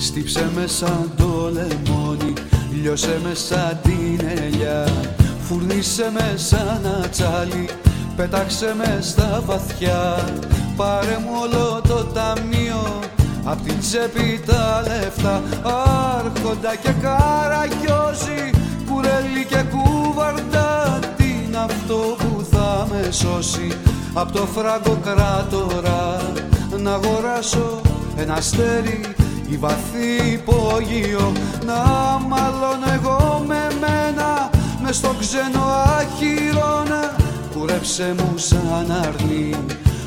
Στύψε με σαν το λεμόνι Λιώσε με σαν την ελιά. Φουρνίσε με σαν ατσάλι Πέταξε με στα βαθιά. Πάρε μου όλο το ταμείο Απ' την τσέπη τα λεφτά. Άρχοντα και καραγιόζη Κουρέλι και κουβαρτά Τι είναι αυτό που θα με σώσει Απ' το φράγκο κράτορα Να αγοράσω ένα αστέρι ή βαθύ υπόγειο Να μάλλον εγώ με μένα Μες στο ξένο αχυρώνα Κουρέψε μου σαν αρνί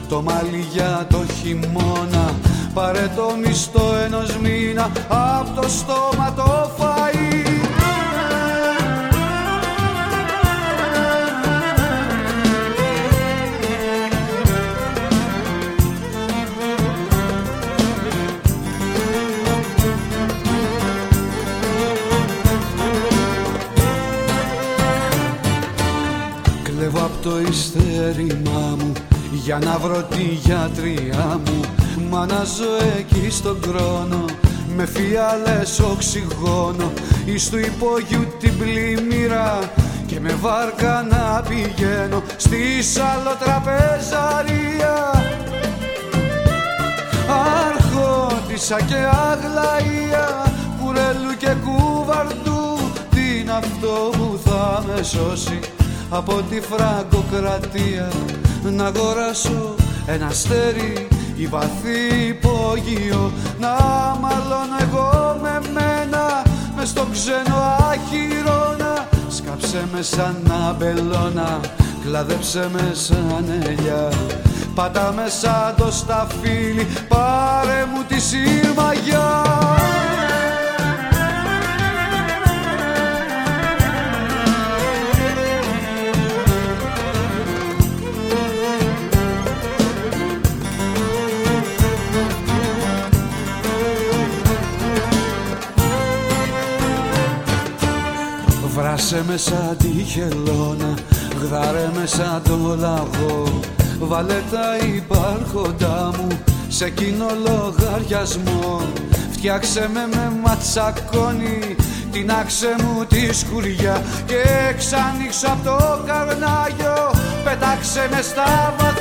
Το μάλι για το χειμώνα. Πάρε το μισθό ενός μήνα Απ' το στόμα το φαΐ το ιστέρημά μου για να βρω τη γιατριά μου. Μα να ζω εκεί στον χρόνο με φιάλες οξυγόνο. Εις του υπόγειου την πλημμύρα και με βάρκα να πηγαίνω στη σαλοτραπεζαρία. Αρχόντισα και αγλαία κουρέλου και κουβαρτού τι είναι αυτό που θα με σώσει από τη φραγκοκρατία να αγοράσω ένα αστέρι ή βαθύ υπόγειο. Να μάλλον εγώ με μένα μες στο ξένο αχυρώνα σκάψε με σαν αμπελώνα κλαδέψε με σαν ελιά. Πάτα με σαν το σταφύλι πάρε μου τη σύρμαγιά Βράσε με σαν τη χελώνα, γδάρε με σαν το λαγό. Βάλε τα υπάρχοντά μου σε κοινό λογαριασμό. Φτιάξε με με ματσακόνι, τεινάξε μου τη σκουριά. Και ξανοίξω από το καρνάγιο, πετάξε μες στα βαθιά